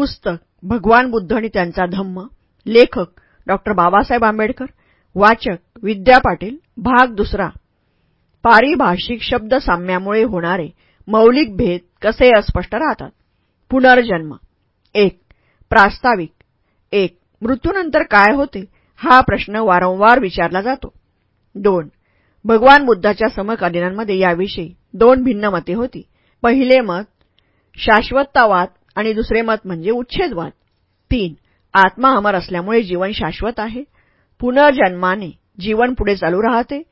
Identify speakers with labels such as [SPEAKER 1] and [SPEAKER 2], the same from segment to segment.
[SPEAKER 1] पुस्तक भगवान बुद्ध आणि त्यांचा धम्म लेखक डॉक्टर बाबासाहेब आंबेडकर वाचक विद्या पाटील भाग दुसरा. पारिभाषिक शब्द साम्यामुळे होणारे मौलिक भेद कसे अस्पष्ट राहतात? पुनर्जन्म. एक प्रास्ताविक. एक मृत्यूनंतर काय होते? हा प्रश्न वारंवार विचारला जातो. दोन भगवान बुद्धाच्या समकालीनांमध्ये याविषयी दोन भिन्न मते होती. पहिले मत शाश्वततावाद आणि दुसरे मत म्हणजे उच्छेदवाद. तीन आत्मा अमर असल्यामुळे जीवन शाश्वत आहे. पुनर्जन्माने जीवन पुढे चालू राहते.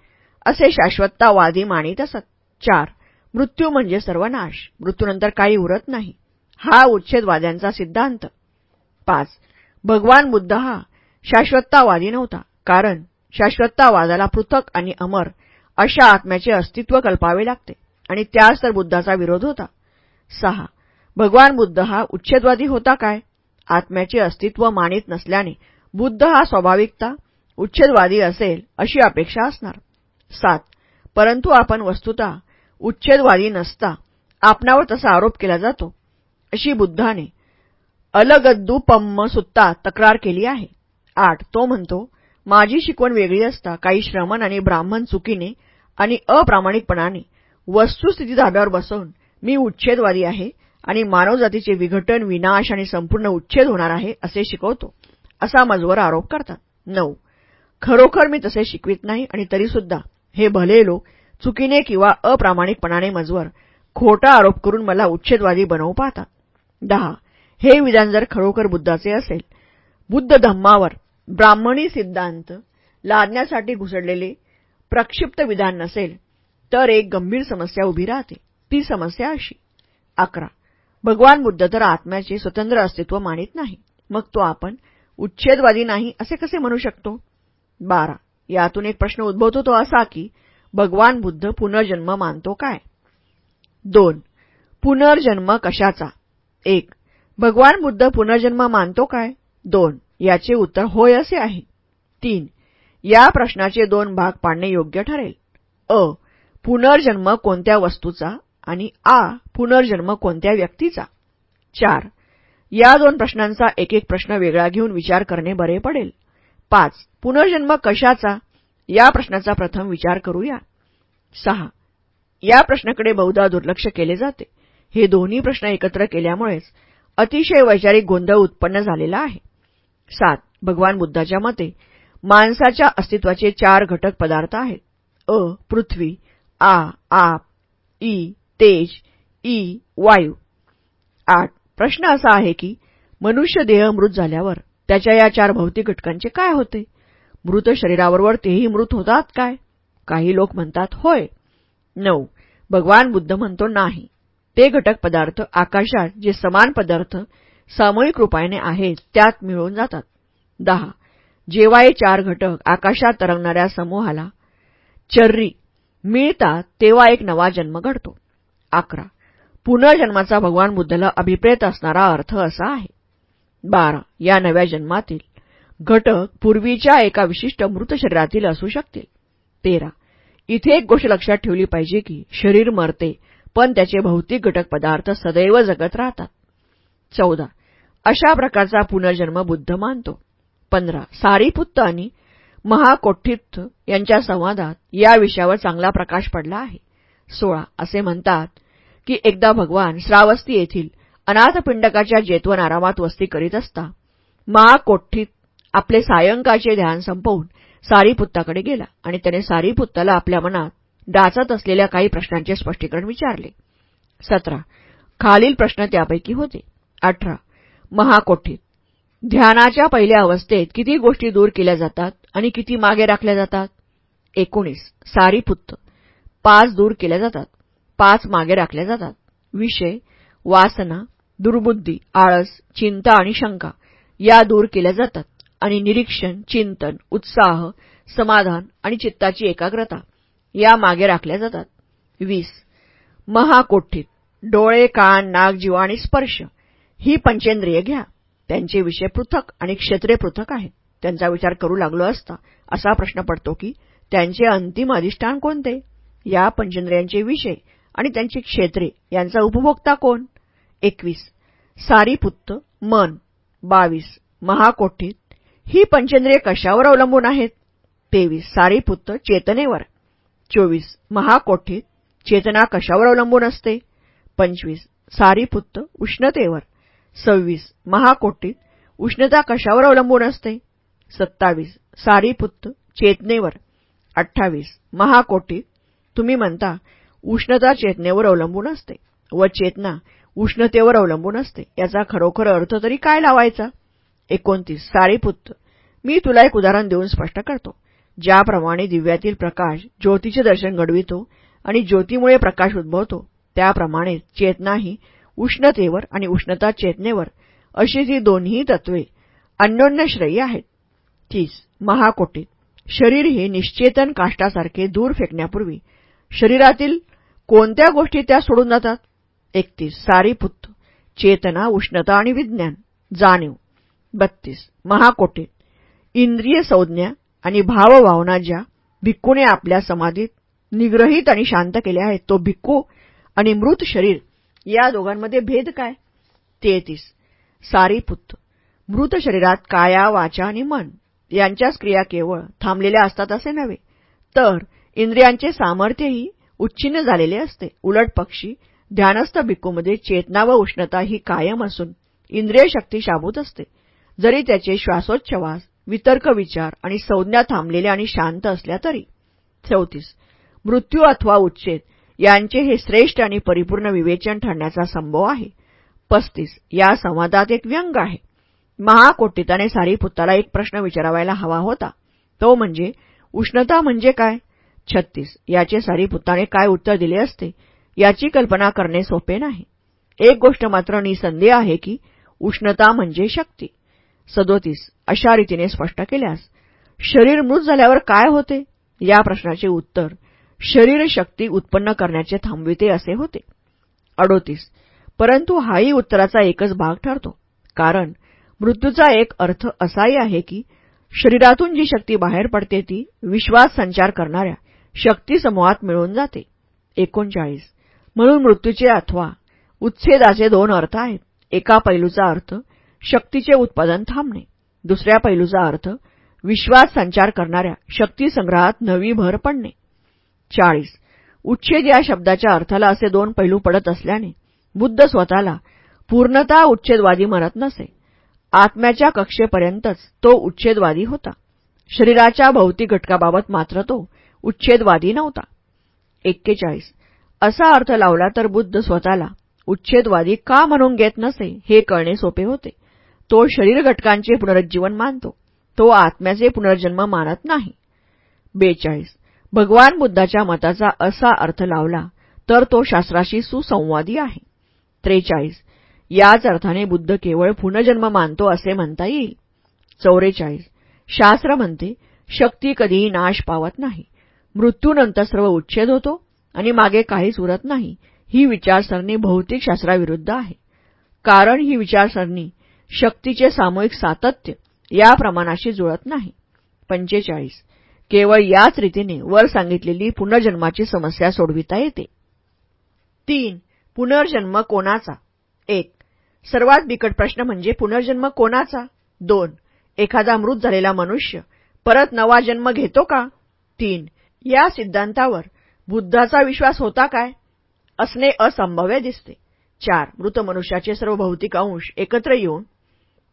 [SPEAKER 1] असे शाश्वततावादी मानित असत. चार मृत्यू म्हणजे सर्वनाश. मृत्यूनंतर काही उरत नाही. हा उच्छेदवाद्यांचा सिद्धांत. पाच भगवान बुद्ध हा शाश्वततावादी नव्हता. कारण शाश्वततावादाला पृथक आणि अमर अशा आत्म्याचे अस्तित्व कल्पावे लागते. आणि त्यास तर बुद्धाचा विरोध होता. सहा भगवान बुद्ध हा उच्छेदवादी होता काय? आत्म्याचे अस्तित्व मानित नसल्याने बुद्ध हा स्वाभाविकता उच्छेदवादी असेल अशी अपेक्षा असणार. सात परंतु आपण वस्तुता उच्छेदवादी नसता आपणावर तसा आरोप केला जातो अशी बुद्धाने अलगद्दूपम्म सुत्ता तक्रार केली आहे. आठ तो म्हणतो माझी शिकवण वेगळी असता काही श्रमण आणि ब्राह्मण चुकीने आणि अप्रामाणिकपणाने वस्तुस्थिती धाब्यावर बसवून मी उच्छेदवादी आहे आणि मानवजातीचे विघटन विनाश आणि संपूर्ण उच्छेद होणार आहे असे शिकवतो. असा मजवर आरोप करतात. नऊ. खरोखर मी तसे शिकवित नाही आणि तरीसुद्धा हे भले लोक चुकीने किंवा अप्रामाणिकपणाने मजवर खोटा आरोप करून मला उच्छेदवादी बनवू पाहतात. दहा. हे विधान जर खरोखर बुद्धाचे असेल बुद्ध धम्मावर ब्राह्मणी सिद्धांत लादण्यासाठी घुसडलेले प्रक्षिप्त विधान नसेल तर एक गंभीर समस्या उभी राहते. ती समस्या अशी. अकरा. भगवान बुद्ध तर आत्म्याचे स्वतंत्र अस्तित्व मानित नाही. मग तो आपण उच्छेदवादी नाही असे कसे म्हणू शकतो? बारा. यातून एक प्रश्न उद्भवतो तो असा की भगवान बुद्ध पुनर्जन्म मानतो काय? दोन. पुनर्जन्म कशाचा? एक. भगवान बुद्ध पुनर्जन्म मानतो काय? दोन. याचे उत्तर होय असे आहे. तीन. या प्रश्नाचे दोन भाग पाडणे योग्य ठरेल. अ. पुनर्जन्म कोणत्या वस्तूचा आणि आ. पुनर्जन्म कोणत्या व्यक्तीचा? चार. या दोन प्रश्नांचा एक एक प्रश्न वेगळा घेऊन विचार करणे बरे पडेल. पाच. पुनर्जन्म कशाचा? या प्रश्नाचा प्रथम विचार करूया. सहा. या प्रश्नाकडे बहुधा दुर्लक्ष केले जाते. हे दोन्ही प्रश्न एकत्र केल्यामुळेच अतिशय वैचारिक गोंधळ उत्पन्न झालेला आहे. सात. भगवान बुद्धाच्या मते माणसाच्या अस्तित्वाचे चार घटक पदार्थ आहेत. अ पृथ्वी आ आप ई तेज ई वायू आठ. प्रश्न असा आहे की मनुष्य देह मृत झाल्यावर त्याच्या या चार भौतिक घटकांचे काय होते? मृत शरीराबरोबर तेही मृत होतात काय? काही लोक म्हणतात होय. नऊ. भगवान बुद्ध म्हणतो नाही. ते घटक पदार्थ आकाशात जे समान पदार्थ सामूहिक रूपाने आहेत त्यात मिळून जातात. दहा. जेव्हा हे चार घटक आकाशात तरंगणाऱ्या समूहाला चर्री मिळतात तेव्हा एक नवा जन्म घडतो. अकरा. पुनर्जन्माचा भगवान बुद्धला अभिप्रेत असणारा अर्थ असा आहे. बारा या नव्या जन्मातील घटक पूर्वीच्या एका विशिष्ट मृत शरीरातील असू शकतील. तेरा इथे एक गोष्ट लक्षात ठेवली पाहिजे की शरीर मरते पण त्याचे भौतिक घटक पदार्थ सदैव जगत राहतात. चौदा अशा प्रकारचा पुनर्जन्म बुद्ध मानतो. पंधरा सारीपुत्त आणि महाकोठित्थ यांच्या संवादात या विषयावर चांगला प्रकाश पडला आहे. सोळा असे म्हणतात की एकदा भगवान श्रावस्ती येथील अनाथपिंडकाच्या जेतवन आरामात वस्ती करीत असता महाकोठ्ठीत आपले सायंकाळचे ध्यान संपवून सारीपुत्ताकडे गेला आणि त्याने सारीपुत्ताला आपल्या मनात डाचत असलेल्या काही प्रश्नांचे स्पष्टीकरण विचारले. सतरा. खालील प्रश्न त्यापैकी होते. अठरा. महाकोठीत. ध्यानाच्या पहिल्या अवस्थेत किती गोष्टी दूर केल्या जातात आणि किती मागे राखल्या जातात? एकोणीस. सारीपुत्त. पाच दूर केल्या जातात. पाच मागे राखल्या जातात. विषय वासना दुर्बुद्धी आळस चिंता आणि शंका या दूर केल्या जातात आणि निरीक्षण चिंतन उत्साह समाधान आणि चित्ताची एकाग्रता या मागे राखल्या जातात. वीस. महाकोठीत डोळे कान नाक जीवा आणि स्पर्श ही पंचेंद्रिय घ्या. त्यांचे विषय पृथक आणि क्षेत्रे पृथक आहेत. त्यांचा विचार करू लागलो असता असा प्रश्न पडतो की त्यांचे अंतिम अधिष्ठान कोणते? या पंचेंद्रियांचे विषय आणि त्यांची क्षेत्रे. यांचा उपभोक्ता कोण? एकवीस. सारीपुत्त मन. बावीस. महाकोठीत ही पंचेंद्रिय कशावर अवलंबून आहेत? तेवीस. सारीपुत्त चेतनेवर. चोवीस. महाकोठीत चेतना कशावर अवलंबून असते? पंचवीस. सारीपुत्त उष्णतेवर. सव्वीस. महाकोठीत उष्णता कशावर अवलंबून असते? सत्तावीस. सारीपुत्त चेतनेवर. अठ्ठावीस. महाकोटीत तुम्ही म्हणता उष्णता चेतनेवर अवलंबून असते व चेतना उष्णतेवर अवलंबून असते. याचा खरोखर अर्थ तरी काय लावायचा? एकोणतीस. सारीपुत्त मी तुला एक उदाहरण देऊन स्पष्ट करतो. ज्याप्रमाणे दिव्यातील प्रकाश ज्योतीचे दर्शन घडवितो आणि ज्योतीमुळे प्रकाश उद्भवतो त्याप्रमाणे चेतनाही उष्णतेवर आणि उष्णता चेतनेवर अशी जी दोन्ही तत्वे अन्योन्यश्रयी आहेत. तीस. महाकोटीत. शरीर हे निश्चेतन काष्टासारखे दूर फेकण्यापूर्वी शरीरातील कोणत्या गोष्टी त्या सोडून जातात? एकतीस. सारीपुत्त चेतना उष्णता आणि विज्ञान. जाणीव. बत्तीस. महाकोटे इंद्रिय संज्ञा आणि भावभावना ज्या भिक्कूने आपल्या समाधीत निग्रहित आणि शांत केल्या आहेत तो भिक्कू आणि मृत शरीर या दोघांमध्ये भेद काय? तेहतीस. सारीपुत्त मृत शरीरात काया वाचा आणि मन यांच्याच क्रिया केवळ थांबलेल्या असतात असे नव्हे तर इंद्रियांचे सामर्थ्यही उच्छिन्न झालेले असते. उलट पक्षी ध्यानस्थ भिक्कूमध्ये चेतना व उष्णता ही कायम असून इंद्रिय शक्ती शाबूत असते. जरी त्याचे श्वासोच्छवास वितर्क विचार आणि संज्ञा थांबलेल्या आणि शांत असल्या तरी. चौतीस. मृत्यू अथवा उच्छेद यांचे हे श्रेष्ठ आणि परिपूर्ण विवेचन ठरण्याचा संभव आहे. पस्तीस. या संवादात एक व्यंग आहे. महाकोटिताने सारीपुत्ताला एक प्रश्न विचारावायला हवा होता. तो म्हणजे उष्णता म्हणजे काय? छत्तीस. याचे सारीपुत्ताने काय उत्तर दिले असते? याची कल्पना करणे सोपे नाही. एक गोष्ट मात्र निसंदेह आहे की उष्णता म्हणजे शक्ती. सदोतीस. अशा रीतीने स्पष्ट केल्यास शरीर मृत झाल्यावर काय होते? या प्रश्नाचे उत्तर शरीर शक्ती उत्पन्न करण्याचे थांबविते असे होते. अडोतीस. परंतु हाही उत्तराचा एकच भाग ठरतो. कारण मृत्यूचा एक अर्थ असाही आहे की शरीरातून जी शक्ती बाहेर पडते ती विश्वास संचार करणाऱ्या शक्तीसमूहात मिळून जाते. एकोणचाळीस. म्हणून मृत्यूचे अथवा उच्छेदाचे दोन अर्थ आहेत. एका पैलूचा अर्थ शक्तीचे उत्पादन थांबणे. दुसऱ्या पैलूचा अर्थ विश्वास संचार करणाऱ्या शक्तीसंग्रहात नवी भर पडणे. चाळीस. उच्छेद या शब्दाच्या अर्थाला असे दोन पैलू पडत असल्याने बुद्ध स्वतःला पूर्णता उच्छेदवादी म्हणत नसे. आत्म्याच्या कक्षेपर्यंतच तो उच्छेदवादी होता. शरीराच्या भौतिक घटकाबाबत मात्र तो उच्छेदवादी नव्हता. एक्केचाळीस. असा अर्थ लावला तर बुद्ध स्वतःला उच्छेदवादी का म्हणून घेत नसे हे कळणे सोपे होते. तो शरीर घटकांचे पुनरुज्जीवन मानतो. तो आत्म्याचे पुनर्जन्म मानत नाही. बेचाळीस. भगवान बुद्धाच्या मताचा असा अर्थ लावला तर तो शास्त्राशी सुसंवादी आहे. त्रेचाळीस. याच अर्थाने बुद्ध केवळ पुनर्जन्म मानतो असे म्हणता येईल. चौवेचाळीस शास्त्र म्हणते शक्ती कधीही नाश पावत नाही. मृत्यूनंतर सर्व उच्छेद होतो आणि मागे काहीच उरत नाही. ही विचारसरणी भौतिकशास्त्राविरुद्ध आहे. कारण ही विचारसरणी शक्तीचे सामूहिक सातत्य या प्रमाणाशी जुळत नाही. पंचेचाळीस. केवळ याच रीतीने वर सांगितलेली पुनर्जन्माची समस्या सोडविता येते. तीन. पुनर्जन्म कोणाचा? एक. सर्वात बिकट प्रश्न म्हणजे पुनर्जन्म कोणाचा? दोन. एखादा मृत झालेला मनुष्य परत नवा जन्म घेतो का? तीन. या सिद्धांतावर बुद्धाचा विश्वास होता काय? असणे असंभव्य दिसते. चार मृत मनुष्याचे सर्व भौतिक अंश एकत्र येऊन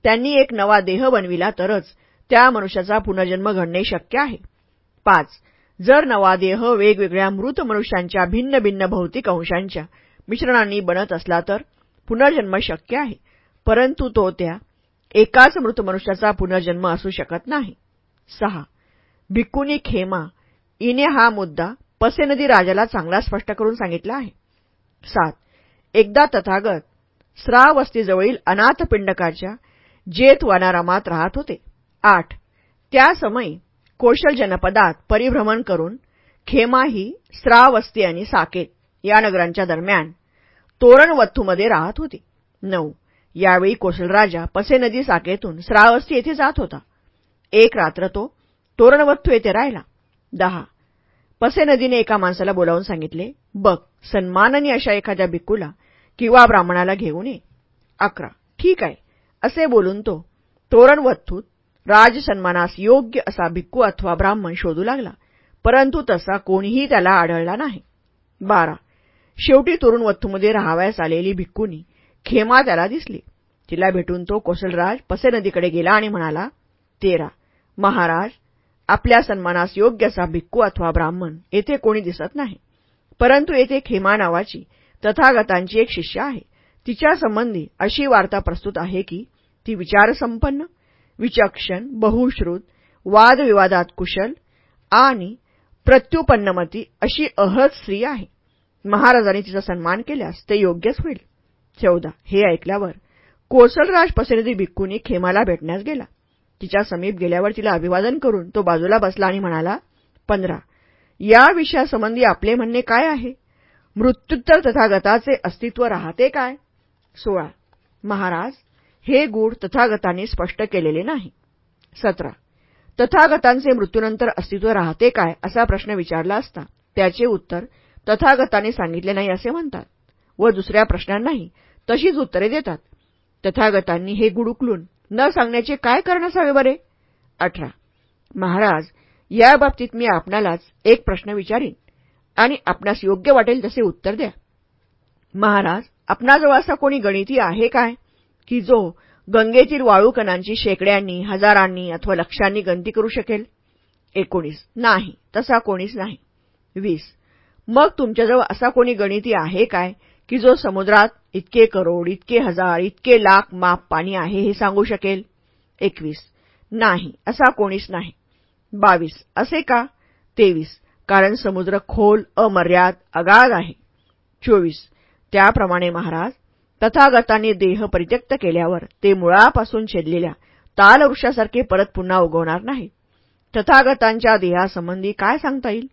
[SPEAKER 1] त्यांनी एक नवा देह बनविला तरच त्या मनुष्याचा पुनर्जन्म घडणे शक्य आहे. पाच जर नवा देह वेगवेगळ्या मृत मनुष्यांच्या भिन्न भिन्न भौतिक अंशांच्या मिश्रणांनी बनत असला तर पुनर्जन्म शक्य आहे. परंतु तो त्या एकाच मृत मनुष्याचा पुनर्जन्म असू शकत नाही. सहा भिक्कुनी खेमा इने हा मुद्दा पसे नदी राजाला चांगला स्पष्ट करून सांगितला आहे. सात. एकदा तथागत स्रावस्तीजवळील अनाथपिंडकाच्या जेत वनारामात राहत होते. आठ. त्या समयी कोशल जनपदात परिभ्रमण करून खेमा ही स्रावस्ती आणि साकेत या नगरांच्या दरम्यान तोरणवत्थूमध्ये राहत होती. नऊ. यावेळी कोशल राजा पसे नदी साकेतून श्रावस्ती येथे जात होता. एक रात्र तो तोरणवत्थू येथे राहिला. दहा. पसे नदीने एका माणसाला बोलावून सांगितले बघ सन्माननी अशा एखाद्या भिक्कूला किंवा ब्राह्मणाला घेऊन ये. अकरा. ठीक आहे. असे बोलून तो तोरणवत्थूत राजसन्मानास योग्य असा भिक्खू अथवा ब्राह्मण शोधू लागला परंतु तसा कोणीही त्याला आढळला नाही. बारा. शेवटी तोरणवत्थूमध्ये राहावयास आलेली भिक्कूनी खेमा त्याला दिसली. तिला भेटून तो कोसलराज पसे नदीकडे गेला आणि म्हणाला तेरा. महाराज आपल्या सन्मानास योग्य असा भिक्खू अथवा ब्राह्मण येथे कोणी दिसत नाही. परंतु येथे खेमा नावाची तथागतांची एक शिष्य आहे. तिच्या संबंधी अशी वार्ता प्रस्तुत आहे की ती विचारसंपन्न विचक्षण बहुश्रुत वादविवादात कुशल आणि प्रत्युपन्नमती अशी अहत स्त्री आहे. महाराजांनी तिचा सन्मान केल्यास ते योग्यच होईल. चौदा. हे ऐकल्यावर कोसलराज पसरदी भिक्कूनी खेमाला भेटण्यास गेला. तिच्या समीप गेल्यावर तिला अभिवादन करून तो बाजूला बसला आणि म्हणाला पंधरा या विषयासंबंधी आपले म्हणणे काय आहे? मृत्युत्तर तथागताचे अस्तित्व राहते काय? सोळा महाराज हे गूढ तथागतांनी स्पष्ट केलेले नाही. सतरा तथागतांचे मृत्यूनंतर अस्तित्व राहते काय असा प्रश्न विचारला असता त्याचे उत्तर तथागतांनी सांगितले नाही असे म्हणतात व दुसऱ्या प्रश्नांनाही तशीच उत्तरे देतात. तथागतांनी हे गुडुकलून न सांगण्याचे काय कारण असावे बरे? अठरा. महाराज याबाबतीत मी आपणालाच एक प्रश्न विचारीन आणि आपणास योग्य वाटेल तसे उत्तर द्या. महाराज आपणाजवळ असा कोणी गणिती आहे काय? की जो गंगेतील वाळूकणांची शेकड्यांनी हजारांनी अथवा लक्षांनी गणती करू शकेल? एकोणीस. नाही तसा कोणीच नाही. वीस. मग तुमच्याजवळ असा कोणी गणिती आहे काय? की जो समुद्रात इतके करोड इतके हजार इतके लाख माप पाणी आहे हे सांगू शकेल? एकवीस. नाही असा कोणीच नाही. बावीस. असे का? तेवीस. कारण समुद्र खोल अमर्याद अगाध आहे. चोवीस. त्याप्रमाणे महाराज तथागतांनी देह परित्यक्त केल्यावर ते मुळापासून छेदलेल्या तालवृक्षासारखे परत पुन्हा उगवणार नाही तथागतांच्या देहासंबंधी काय सांगता येईल?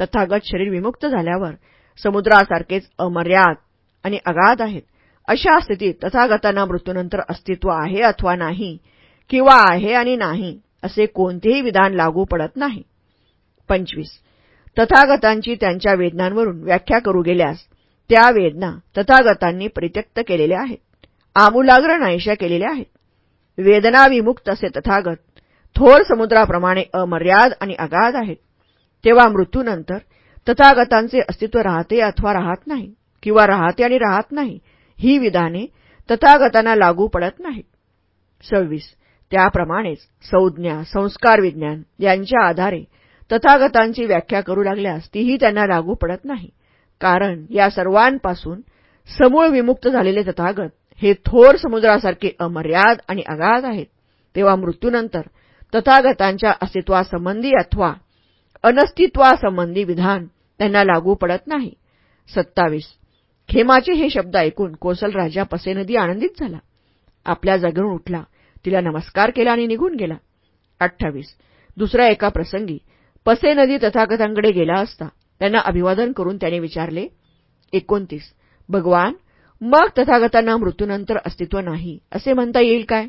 [SPEAKER 1] तथागत शरीर विमुक्त झाल्यावर समुद्रासारखेच अमर्याद आणि अगाध आहेत. अशा स्थितीत तथागतांना मृत्यूनंतर अस्तित्व आहे अथवा नाही किंवा आहे आणि नाही असे कोणतेही विधान लागू पडत नाही. पंचवीस. तथागतांची त्यांच्या वेदनांवरून व्याख्या करू गेल्यास त्या वेदना तथागतांनी परित्यक्त केलेल्या आहेत. आमूलाग्र नाहीशा केलेल्या आहेत. वेदनाविमुक्त असे तथागत थोर समुद्राप्रमाणे अमर्याद आणि अगाध आहेत. तेव्हा मृत्यूनंतर तथागतांचे अस्तित्व राहते अथवा राहत नाही. किंवा राहते आणि राहत नाही ही विधाने तथागतांना लागू पडत नाहीत. सव्वीस. त्याप्रमाणेच संज्ञा संस्कार विज्ञान यांच्या आधारे तथागतांची व्याख्या करू लागल्यास तीही त्यांना लागू पडत नाही. कारण या सर्वांपासून समूळ विमुक्त झालेले तथागत हे थोर समुद्रासारखे अमर्याद आणि अगाध आहेत. तेव्हा मृत्यूनंतर तथागतांच्या अस्तित्वासंबंधी अथवा अनस्तित्वासंबंधी विधान त्यांना लागू पडत नाही. सत्तावीस. खेमाचे हे शब्द ऐकून कोसल राजा पसेनदी आनंदित झाला. आपल्या जागेवरून उठला. तिला नमस्कार केला आणि निघून गेला. अठ्ठावीस. दुसऱ्या एका प्रसंगी पसेनदी तथागतांकडे गेला असता त्यांना अभिवादन करून त्याने विचारले एकोणतीस. भगवान मग तथागतांना मृत्यूनंतर अस्तित्व नाही असे म्हणता येईल काय?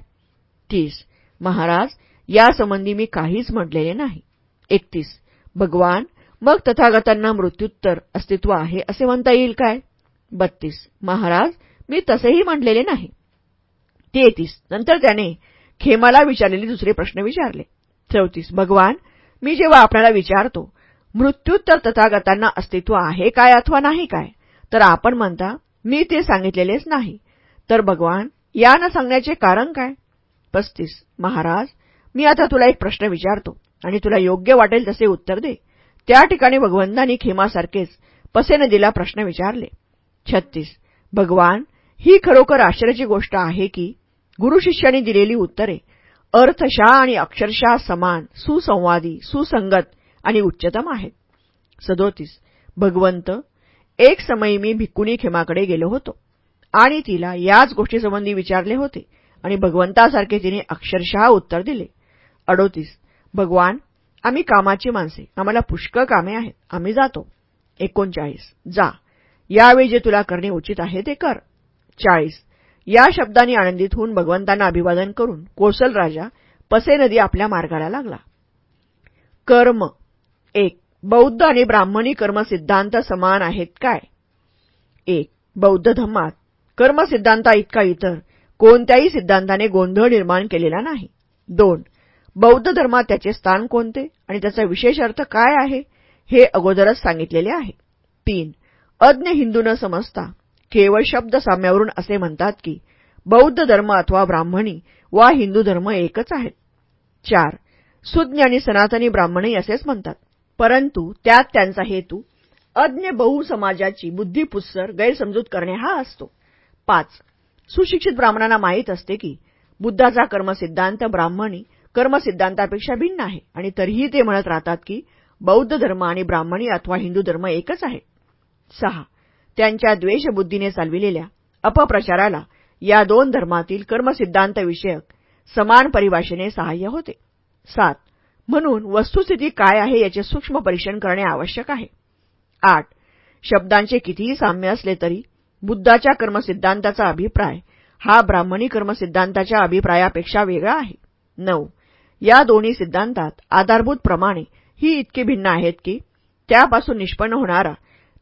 [SPEAKER 1] तीस. महाराज यासंबंधी मी काहीच म्हटलेले नाही. एकतीस. भगवान मग तथागतांना मृत्युत्तर अस्तित्व आहे असे म्हणता येईल काय? बत्तीस. महाराज मी तसेही म्हटलेले नाही. तेहतीस. नंतर त्याने खेमाला विचारलेले दुसरे प्रश्न विचारले. चौतीस. भगवान मी जेव्हा आपल्याला विचारतो मृत्यूत्तर तथागतांना अस्तित्व आहे काय अथवा नाही काय? तर आपण म्हणता मी ते सांगितलेलेच नाही. तर भगवान या न सांगण्याचे कारण काय? पस्तीस. महाराज मी आता तुला एक प्रश्न विचारतो आणि तुला योग्य वाटेल तसे उत्तर दे. त्या ठिकाणी भगवंतांनी खेमासारखेच पसेनदीला दिला प्रश्न विचारले. छत्तीस. भगवान ही खरोखर आश्चर्याची गोष्ट आहे की गुरुशिष्यांनी दिलेली उत्तरे अर्थशा आणि अक्षरशः समान सुसंवादी सुसंगत आणि उच्चतम आहेत. सदोतीस. भगवंत एक समयी मी भिक्कुनी खेमाकडे गेलो होतो आणि तिला याच गोष्टीसंबंधी विचारले होते आणि भगवंतासारखे तिने अक्षरशः उत्तर दिले. अडोतीस. भगवान आम्ही कामाची माणसे आम्हाला पुष्कळ कामे आहेत आम्ही जातो. एकोणचाळीस. जा. यावेळी जे तुला करणे उचित आहे ते कर. चाळीस. या शब्दांनी आनंदित होऊन भगवंतांना अभिवादन करून कोसल राजा पसे नदी आपल्या मार्गाला लागला. कर्म. एक. बौद्ध आणि ब्राह्मणी कर्मसिद्धांत समान आहेत काय? एक. बौद्ध धम्मात कर्मसिद्धांता इतका इतर कोणत्याही सिद्धांताने गोंधळ निर्माण केलेला नाही. दोन. बौद्ध धर्मात त्याचे स्थान कोणते आणि त्याचा विशेष अर्थ काय आहे हे अगोदरच सांगितलेले आहे. तीन. अज्ञ हिंदू न समजता. केवळ शब्द साम्यावरून असे म्हणतात की बौद्ध धर्म अथवा ब्राह्मणी वा हिंदू धर्म एकच आहेत. चार सुज्ञ आणि सनातनी ब्राह्मणही असेच म्हणतात. परंतु त्यात त्यांचा हेतू अज्ञ बहुसमाजाची बुद्धिपुस्सर गैरसमजूत करणे हा असतो. पाच सुशिक्षित ब्राह्मणांना माहीत असते की बुद्धाचा कर्मसिद्धांत ब्राह्मणी कर्मसिद्धांतापेक्षा भिन्न आहे. आणि तरीही ते म्हणत राहतात की बौद्ध धर्म आणि ब्राह्मणी अथवा हिंदू धर्म एकच आहे. सहा. त्यांच्या द्वेषबुद्धीने चालविलेल्या अपप्रचाराला या दोन धर्मातील कर्मसिद्धांतविषयक समान परिभाषेने सहाय्य होते. सात. म्हणून वस्तुस्थिती काय आहे याचे सूक्ष्म परीक्षण करणे आवश्यक आहे. आठ. शब्दांचे कितीही साम्य असले तरी बुद्धाच्या कर्मसिद्धांताचा अभिप्राय हा ब्राह्मणी कर्मसिद्धांताच्या अभिप्रायापेक्षा वेगळा आहे. नऊ. या दोन्ही सिद्धांतात आधारभूत प्रमाणे ही इतकी भिन्न आहेत की त्यापासून निष्पन्न होणारा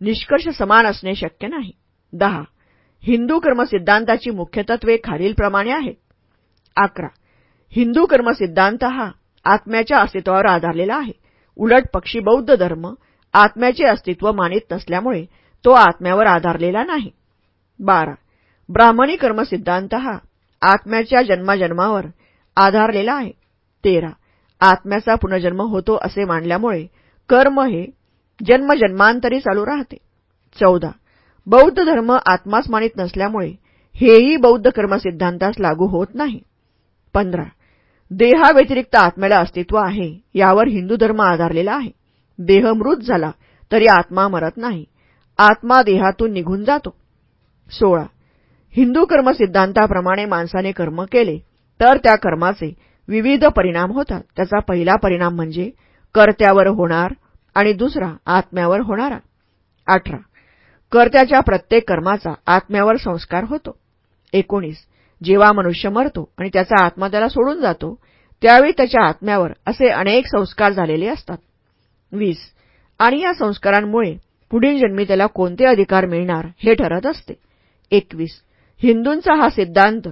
[SPEAKER 1] निष्कर्ष समान असणे शक्य नाही. दहा. हिंदू कर्मसिद्धांताची मुख्य तत्वे खालीलप्रमाणे आहेत. अकरा. हिंदू कर्मसिद्धांत हा आत्म्याच्या अस्तित्वावर आधारलेला आहे. उलट पक्षी बौद्ध धर्म आत्म्याचे अस्तित्व मानित नसल्यामुळे तो आत्म्यावर आधारलेला नाही. बारा. ब्राह्मणी कर्मसिद्धांत हा आत्म्याच्या जन्माजन्मावर आधारलेला आहे. तेरा. आत्म्याचा पुनर्जन्म होतो असे मानल्यामुळे कर्म हे जन्मजन्मांतरी चालू राहते. चौदा. बौद्ध धर्म आत्मास मानित नसल्यामुळे हेही बौद्ध कर्मसिद्धांतास लागू होत नाही. पंधरा. देहाव्यतिरिक्त आत्म्याला अस्तित्व आहे यावर हिंदू धर्म आधारलेला आहे. देह मृत झाला तरी आत्मा मरत नाही. आत्मा देहातून निघून जातो. सोळा. हिंदू कर्मसिद्धांताप्रमाणे माणसाने कर्म केले तर त्या कर्माचे विविध परिणाम होतात. त्याचा पहिला परिणाम म्हणजे कर्त्यावर होणार आणि दुसरा आत्म्यावर होणारा. अठरा. कर्त्याच्या प्रत्येक कर्माचा आत्म्यावर संस्कार होतो. एकोणीस. जेव्हा मनुष्य मरतो आणि त्याचा आत्मा त्याला सोडून जातो त्यावेळी त्याच्या आत्म्यावर असे अनेक संस्कार झालेले असतात. वीस. आणि या संस्कारांमुळे पुढील जन्मी त्याला कोणते अधिकार मिळणार हे ठरत असते. एकवीस. हिंदूंचा हा सिद्धांत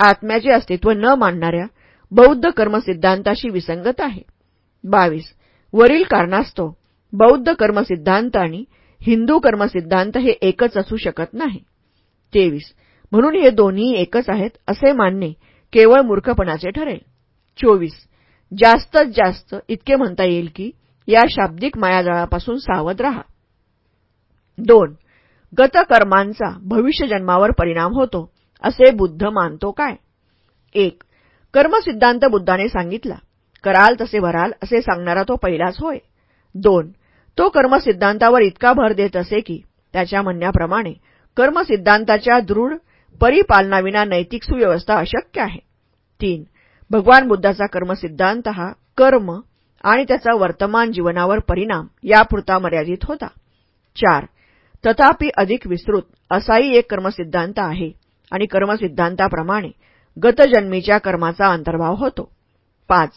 [SPEAKER 1] आत्म्याचे अस्तित्व न मानणाऱ्या बौद्ध कर्मसिद्धांताशी विसंगत आहे. बावीस. वरील कारणास्तव बौद्ध कर्मसिद्धांत आणि हिंदू कर्मसिद्धांत हे एकच असू शकत नाही. तेवीस. म्हणून हे दोन्ही एकच आहेत असे मानणे केवळ मूर्खपणाचे ठरेल. चोवीस. जास्तच जास्त इतके म्हणता येईल की या शाब्दिक मायाजाळापासून सावध रहा. दोन. गतकर्मांचा भविष्यजन्मावर परिणाम होतो असे बुद्ध मानतो काय? एक. कर्मसिद्धांत बुद्धाने सांगितला कराल तसे भराल असे सांगणारा तो पहिलाच होय. दोन. तो कर्मसिद्धांतावर इतका भर देत असे की त्याच्या म्हणण्याप्रमाणे कर्मसिद्धांताच्या दृढ परिपालनाविना नैतिक सुव्यवस्था अशक्य आहे. तीन. भगवान बुद्धाचा कर्मसिद्धांत हा कर्म आणि त्याचा वर्तमान जीवनावर परिणाम यापुरता मर्यादित होता. चार. तथापि अधिक विस्तृत असाही एक कर्मसिद्धांत आहे आणि कर्मसिद्धांताप्रमाणे गतजन्मीच्या कर्माचा अंतर्भाव होतो. पाच.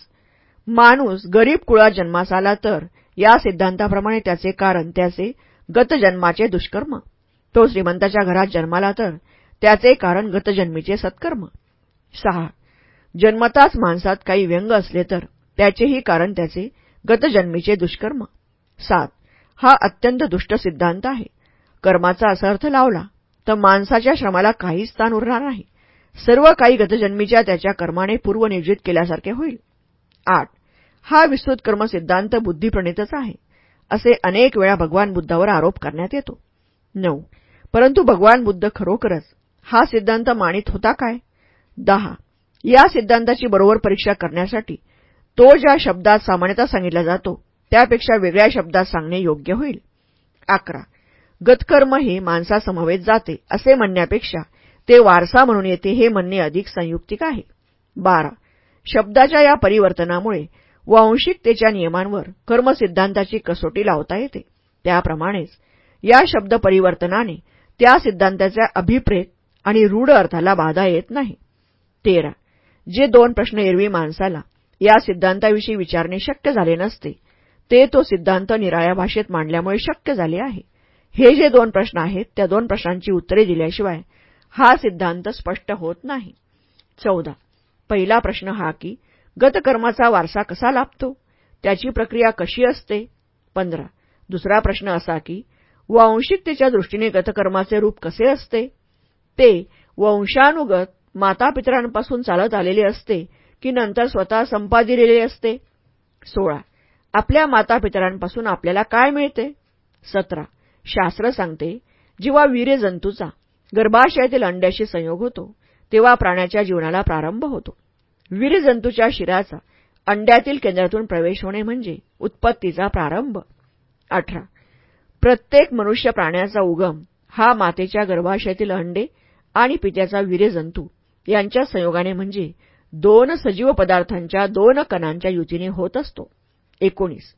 [SPEAKER 1] माणूस गरीब कुळात जन्मास आला तर या सिद्धांताप्रमाणे त्याचे कारण त्याचे गतजन्माचे दुष्कर्म. तो श्रीमंताच्या घरात जन्माला तर त्याचे कारण गतजन्मीचे सत्कर्म. सहा. जन्मताच माणसात काही व्यंग असले तर त्याचेही कारण त्याचे गतजन्मीचे दुष्कर्म. सात. हा अत्यंत दुष्ट सिद्धांत आहे. कर्माचा असा अर्थ लावला तर माणसाच्या श्रमाला काही स्थान उरणार नाही. सर्व काही गतजन्मीच्या त्याच्या कर्माने पूर्वनियोजित केल्यासारखे होईल. आठ. हा विस्तृत कर्मसिद्धांत बुद्धिप्रणितच आहे असे अनेक वेळा भगवान बुद्धावर आरोप करण्यात येतो. नऊ. परंतु भगवान बुद्ध खरोखरच हा सिद्धांत मानित होता काय? दहा. या सिद्धांताची बरोबर परीक्षा करण्यासाठी तो ज्या शब्दात सामान्यतः सांगितला जातो त्यापेक्षा वेगळ्या शब्दात सांगणे योग्य होईल. अकरा. गतकर्म हे माणसासमवेत जाते असे म्हणण्यापेक्षा ते वारसा म्हणून येते हे म्हणणे अधिक संयुक्तिक आहे. बारा. शब्दाच्या या परिवर्तनामुळे वांशिकतेच्या नियमांवर कर्मसिद्धांताची कसोटी लावता येते. त्याप्रमाणेच या शब्द परिवर्तनाने त्या सिद्धांताच्या अभिप्रेत आणि रूढ अर्थाला बाधा येत नाही. तेरा. जे दोन प्रश्न एरवी माणसाला या सिद्धांताविषयी विचारणे शक्य झाले नसते ते तो सिद्धांत निराळ्या भाषेत मांडल्यामुळे शक्य झाले आहे. हे जे दोन प्रश्न आहेत त्या दोन प्रश्नांची उत्तरे दिल्याशिवाय हा सिद्धांत स्पष्ट होत नाही. चौदा. पहिला प्रश्न हा की गतकर्माचा वारसा कसा लाभतो? त्याची प्रक्रिया कशी असते? पंधरा. दुसरा प्रश्न असा की वांशिकतेच्या दृष्टीने गतकर्माचे रूप कसे असते? ते वंशानुगत मातापितरांपासून चालत आलेले असते की नंतर स्वतः संपादिलेले असते? सोळा. आपल्या मातापितरांपासून आपल्याला काय मिळते? सतरा. शास्त्र सांगते जेव्हा वीर्यजंतूचा गर्भाशयातील अंड्याशी संयोग होतो तेव्हा प्राण्याच्या जीवनाला प्रारंभ होतो. वीरजंतूच्या शिराचा अंड्यातील केंद्रातून प्रवेश होणे म्हणजे उत्पत्तीचा प्रारंभ. अठरा. प्रत्येक मनुष्य प्राण्याचा उगम हा मातेच्या गर्भाशयातील अंडे आणि पित्याचा वीरजंतू यांच्या संयोगाने म्हणजे दोन सजीव पदार्थांच्या दोन कणांच्या युतीने होत असतो. एकोणीस.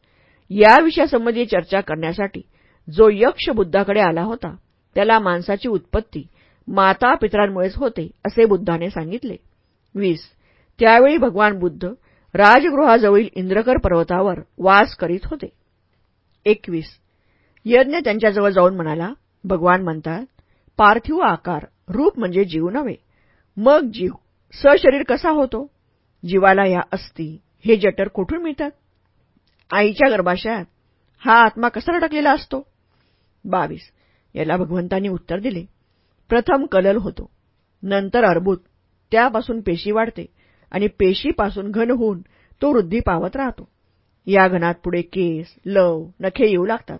[SPEAKER 1] या विषयासंबंधी चर्चा करण्यासाठी जो यक्ष बुद्धाकडे आला होता त्याला माणसाची उत्पत्ती माता पित्रांमुळेच होते असे बुद्धाने सांगितले. वीस. त्यावेळी भगवान बुद्ध राजगृहाजवळील इंद्रकर पर्वतावर वास करीत होते. एकवीस. यज्ञ त्यांच्याजवळ जाऊन म्हणाला भगवान म्हणतात पार्थिव आकार रूप म्हणजे जीव नव्हे. मग जीव सशरीर कसा होतो? जीवाला या अस्थि हे जटर कुठून मिळतात? आईच्या गर्भाशयात हा आत्मा कसा अडकलेला असतो? बावीस. याला भगवंतांनी उत्तर दिले प्रथम कलल होतो. नंतर अर्बुद त्यापासून पेशी वाढते. आणि पेशीपासून घन होऊन तो वृद्धी पावत राहतो. या घनात पुढे केस लव नखे येऊ लागतात.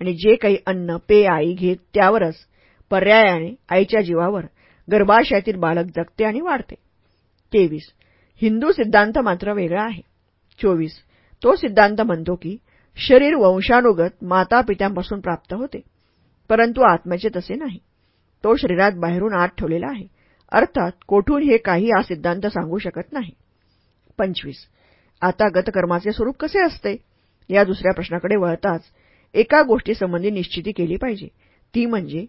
[SPEAKER 1] आणि जे काही अन्न पे आई घेत त्यावरच पर्यायाने आईच्या जीवावर गर्भाशयातील बालक जगते आणि वाढते. तेवीस. हिंदू सिद्धांत मात्र वेगळा आहे. चोवीस. तो सिद्धांत म्हणतो की शरीर वंशानुगत माता पित्यांपासून प्राप्त होते परंतु आत्म्याचे तसे नाही. तो शरीरात बाहेरून आत ठेवलेला आहे. अर्थात कोठून हे काही हा सिद्धांत सांगू शकत नाही. पंचवीस. आता गतकर्माचे स्वरूप कसे असते? या दुसऱ्या प्रश्नाकडे वळताच एका गोष्टीसंबंधी निश्चिती केली पाहिजे. ती म्हणजे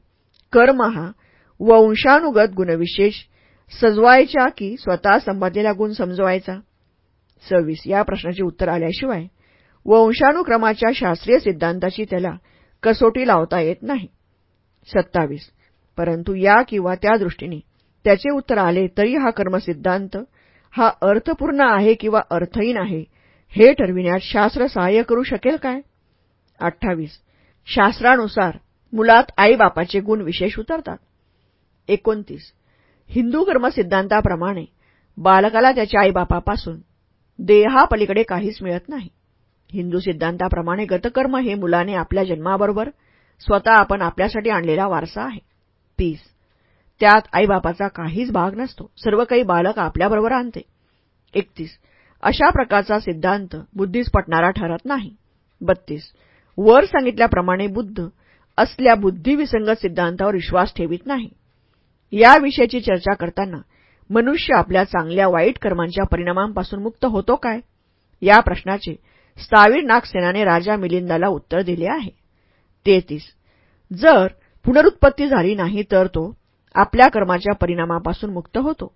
[SPEAKER 1] कर्म हा वंशानुगत गुणविशेष सजवायचा की स्वतः संपादलेला गुण समजवायचा? सव्वीस. या प्रश्नाचे उत्तर आल्याशिवाय वंशानुक्रमाच्या शास्त्रीय सिद्धांताची त्याला कसोटी लावता येत नाही. सत्तावीस. परंतु या किंवा त्या दृष्टीने त्याचे उत्तर आले तरी हा कर्मसिद्धांत हा अर्थपूर्ण आहे किंवा अर्थहीन आहे हे ठरविण्यात शास्त्र सहाय्य करू शकेल काय? अठ्ठावीस. शास्त्रानुसार मुलात आईबापाचे गुण विशेष उतरतात. एकोणतीस. हिंदू कर्मसिद्धांताप्रमाणे बालकाला त्याच्या आईबापापासून देहापलीकडे काहीच मिळत नाही. हिंदू सिद्धांताप्रमाणे गतकर्म हे मुलाने आपल्या जन्माबरोबर स्वतः आपण आपल्यासाठी आणलेला वारसा आहे. तीस. त्यात आईबापाचा काहीच भाग नसतो. सर्व काही बालक आपल्याबरोबर आणते. एकतीस. अशा प्रकारचा सिद्धांत बुद्धीस पटणारा ठरत नाही. बत्तीस. वर सांगितल्याप्रमाणे बुद्ध असल्या बुद्धिविसंगत सिद्धांतावर विश्वास ठेवित नाही. या विषयाची चर्चा करताना मनुष्य आपल्या चांगल्या वाईट कर्मांच्या परिणामांपासून मुक्त होतो काय? या प्रश्नाचे स्थावीर नागसेनाने राजा मिलिंदाला उत्तर दिले आहे. तेहतीस. जर पुनरुत्पत्ती झाली नाही तर तो आपल्या कर्माच्या परिणामापासून मुक्त होतो.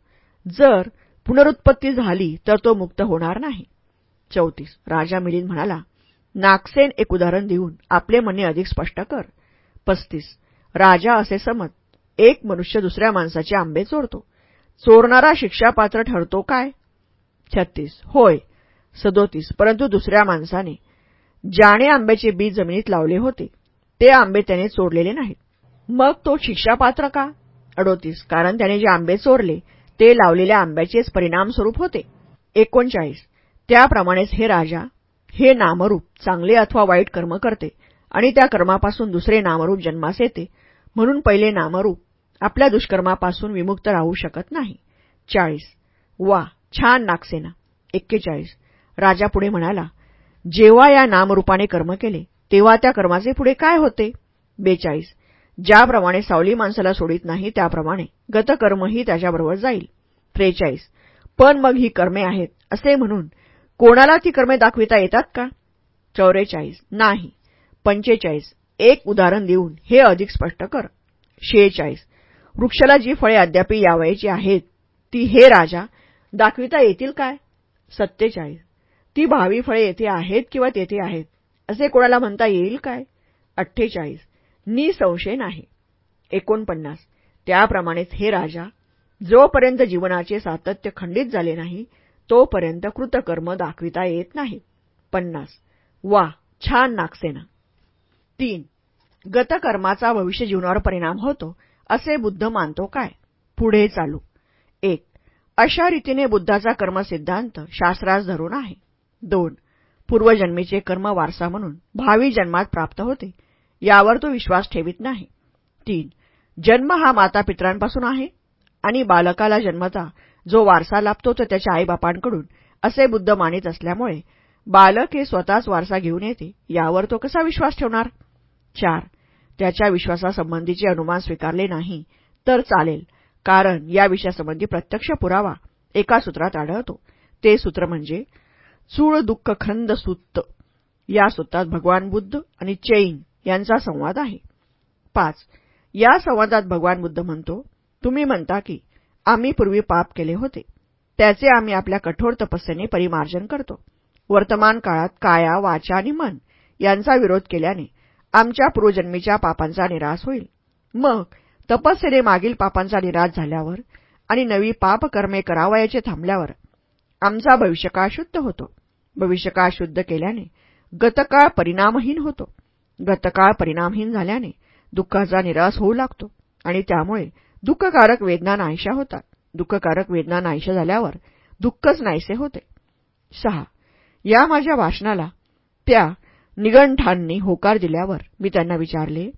[SPEAKER 1] जर पुनरुत्पत्ती झाली तर तो मुक्त होणार नाही. चौतीस. राजा मिलिंद म्हणाला नागसेन एक उदाहरण देऊन आपले म्हणणे अधिक स्पष्ट कर. पस्तीस. राजा असे समज एक मनुष्य दुसऱ्या माणसाचे आंबे चोरतो. चोरणारा शिक्षापात्र ठरतो काय? छत्तीस. होय. सदोतीस. परंतु दुसऱ्या माणसाने ज्याने आंब्याचे बीज जमिनीत लावले होते ते आंबे त्याने चोरलेले नाहीत. मग तो शिक्षापात्र का? अडोतीस. कारण त्याने जे आंबे चोरले ते लावलेल्या आंब्याचेच परिणामस्वरूप होते. एकोणचाळीस. त्याप्रमाणेच हे राजा हे नामरूप चांगले अथवा वाईट कर्म करते आणि त्या कर्मापासून दुसरे नामरूप जन्मास येते. म्हणून पहिले नामरूप आपल्या दुष्कर्मापासून विमुक्त राहू शकत नाही. चाळीस. वा छान नागसेना. एक्केचाळीस. राजा पुढे म्हणाला जेव्हा या नामरूपाने कर्म केले तेव्हा त्या कर्माचे पुढे काय होते? बेचाळीस. ज्याप्रमाणे सावली माणसाला सोडित नाही त्याप्रमाणे गतकर्मही त्याच्याबरोबर जाईल. त्रेचाळीस. पण मग ही कर्मे आहेत असे म्हणून कोणाला ती कर्मे दाखविता येतात का? चौवेचाळीस नाही. पंचेचाळीस. एक उदाहरण देऊन हे अधिक स्पष्ट कर. शेहेचाळीस. वृक्षाला जी फळे अद्याप यावयाची आहेत ती हे राजा दाखविता येतील काय? सत्तेचाळीस. ती भावी फळे येथे आहेत किंवा तेथे आहेत असे कोणाला म्हणता येईल काय? अठ्ठेचाळीस. निसंशय नाही. एकोणपन्नास. त्याप्रमाणेच हे राजा जोपर्यंत जीवनाचे सातत्य खंडित झाले नाही तोपर्यंत कृतकर्म दाखविता येत नाही. पन्नास. वा छान नागसेना. तीन. गतकर्माचा भविष्य जीवनावर परिणाम होतो असे बुद्ध मानतो काय? पुढे चालू. एक. अशा रीतीने बुद्धाचा कर्मसिद्धांत शास्त्रास धरून आहे. दोन. पूर्वजन्मीचे कर्म वारसा म्हणून भावी जन्मात प्राप्त होते. यावर तो विश्वास ठेवित नाही. तीन जन्म हा मातापित्रांपासून आहे आणि बालकाला जन्मता जो वारसा लाभतो तो त्याच्या आईबापांकडून असे बुद्ध मानित असल्यामुळे बालक हे स्वतःच वारसा घेऊन येते यावर तो कसा विश्वास ठेवणार? चार त्याच्या विश्वासासंबंधीचे अनुमान स्वीकारले नाही तर चालेल कारण या विषयासंबंधी प्रत्यक्ष पुरावा एका सूत्रात आढळतो. ते सूत्र म्हणजे चूळ दुःख खंद सुत्त. या सूत्रात भगवान बुद्ध आणि चैन यांचा संवाद आहे. पाच. या संवादात भगवान बुद्ध म्हणतो तुम्ही म्हणता की आम्ही पूर्वी पाप केले होते. त्याचे आम्ही आपल्या कठोर तपस्येने परिमार्जन करतो. वर्तमान काळात काया वाचा आणि मन यांचा विरोध केल्याने आमच्या पूर्वजन्मीच्या पापांचा निराश होईल. मग तपस्येने मागील पापांचा निराश झाल्यावर आणि नवी पापकर्मे करावयाचे थांबल्यावर आमचा भविष्यकाळ शुद्ध होतो. भविष्यकाळ शुद्ध केल्याने गतकाळ परिणामहीन होतो. गतकाळ परिणामहीन झाल्याने दुःखाचा निराश होऊ लागतो आणि त्यामुळे दुःखकारक वेदना नाहीशा होतात. दुःखकारक वेदना नाहीशा झाल्यावर दुःखच नाहीसे होते. सहा. या माझ्या भाषणाला त्या निगंठांनी होकार दिल्यावर मी त्यांना विचारले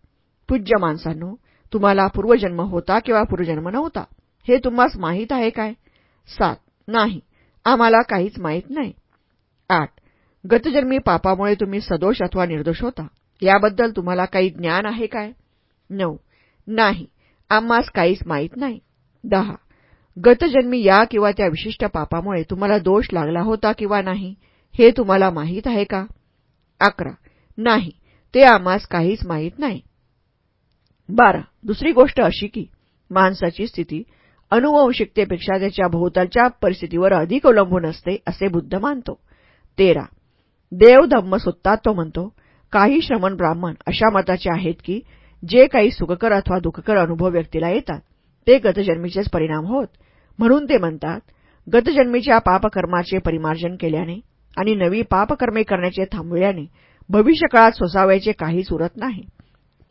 [SPEAKER 1] पूज्य माणसांनो तुम्हाला पूर्वजन्म होता किंवा पूर्वजन्म नव्हता? हे तुम्हास माहीत आहे काय? सात. नाही. आम्हाला काहीच माहीत नाही. आठ. गतजन्मी पापामुळे तुम्ही सदोष अथवा निर्दोष होता. याबद्दल तुम्हाला काही ज्ञान आहे काय? नऊ. नाही. आम्हास काहीच माहीत नाही. दहा. गतजन्मी या किंवा त्या विशिष्ट पापामुळे तुम्हाला दोष लागला होता किंवा नाही हे तुम्हाला माहीत आहे का? अकरा. नाही. ते आम्हास काहीच माहीत नाही. बारा. दुसरी गोष्ट अशी की माणसाची स्थिती अनुवंशिकतेपेक्षा त्याच्या भोवतालच्या परिस्थितीवर अधिक अवलंबून असते असे बुद्ध मानतो. तेरा. देव धम्म सुत्तात तो म्हणतो काही श्रमण ब्राह्मण अशा मताचे आहेत की जे काही सुखकर अथवा दुःखकर अनुभव व्यक्तीला येतात ते गतजन्मीचेच परिणाम होत. म्हणून ते म्हणतात गतजन्मीच्या पापकर्माचे परिमार्जन केल्याने आणि नवी पापकर्मे करण्याचे थांबविल्याने भविष्यकाळात सोसावायचे काहीच उरत नाही.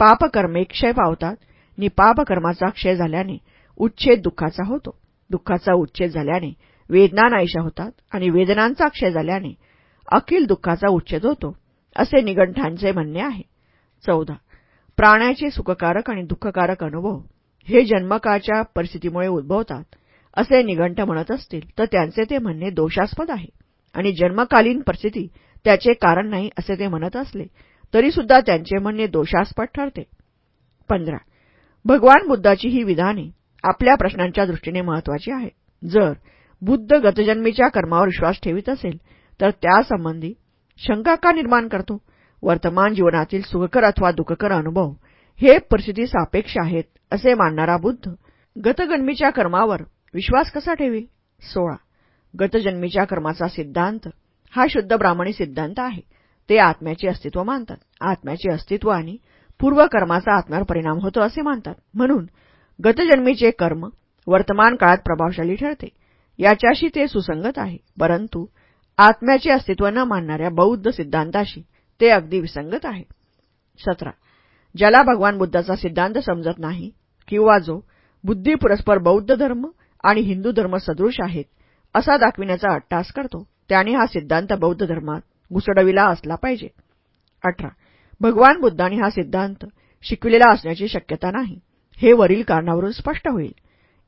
[SPEAKER 1] पापकर्मे क्षय पावतात आणि पापकर्माचा क्षय झाल्याने उच्छेद दुःखाचा होतो. दुःखाचा उच्छेद झाल्याने वेदना नाहीशा होतात आणि वेदनांचा क्षय झाल्याने अखिल दुःखाचा उच्छेद होतो. असे निगंठांचे म्हणणे आहे. चौदा. प्राण्याचे सुखकारक आणि दुःखकारक अनुभव हे जन्मकाळच्या परिस्थितीमुळे उद्भवतात असे निगंठ म्हणत असतील तर त्यांचे ते म्हणणे दोषास्पद आहे. आणि जन्मकालीन परिस्थिती त्याचे कारण नाही असे ते म्हणत असले तरीसुद्धा त्यांचे म्हणणे दोषास्पद ठरते. पंधरा. भगवान बुद्धाची ही विधाने आपल्या प्रश्नांच्या दृष्टीने महत्वाची आहेत. जर बुद्ध गतजन्मीच्या कर्मावर विश्वास ठेवित असेल तर त्यासंबंधी शंका का निर्माण करतो? वर्तमान जीवनातील सुखकर अथवा दुःखकर अनुभव हे परिस्थिती सापेक्ष आहेत असे मानणारा बुद्ध गतजन्मीच्या कर्मावर विश्वास कसा ठेवी सोळा. गतजन्मीच्या कर्माचा सिद्धांत हा शुद्ध ब्राह्मणी सिद्धांत आहे. ते आत्म्याचे अस्तित्व मानतात. आत्म्याचे अस्तित्व आणि पूर्वकर्माचा आत्म्यावर परिणाम होतो असे मानतात. म्हणून गतजन्मीचे कर्म वर्तमान काळात प्रभावशाली ठरते. याच्याशी ते सुसंगत आहे. परंतु आत्म्याचे अस्तित्व न मानणाऱ्या बौद्ध सिद्धांताशी ते अगदी विसंगत आहे. सतरा. ज्याला भगवान बुद्धाचा सिद्धांत समजत नाही किंवा जो बुद्धी पुरस्पर बौद्ध धर्म आणि हिंदू धर्म सदृश आहेत असा दाखविण्याचा अट्टास करतो त्याने हा सिद्धांत बौद्ध धर्मात घुसडविला असला पाहिजे. अठरा. भगवान बुद्धांनी हा सिद्धांत शिकविलेला असण्याची शक्यता नाही हे वरील कारणावरून स्पष्ट होईल.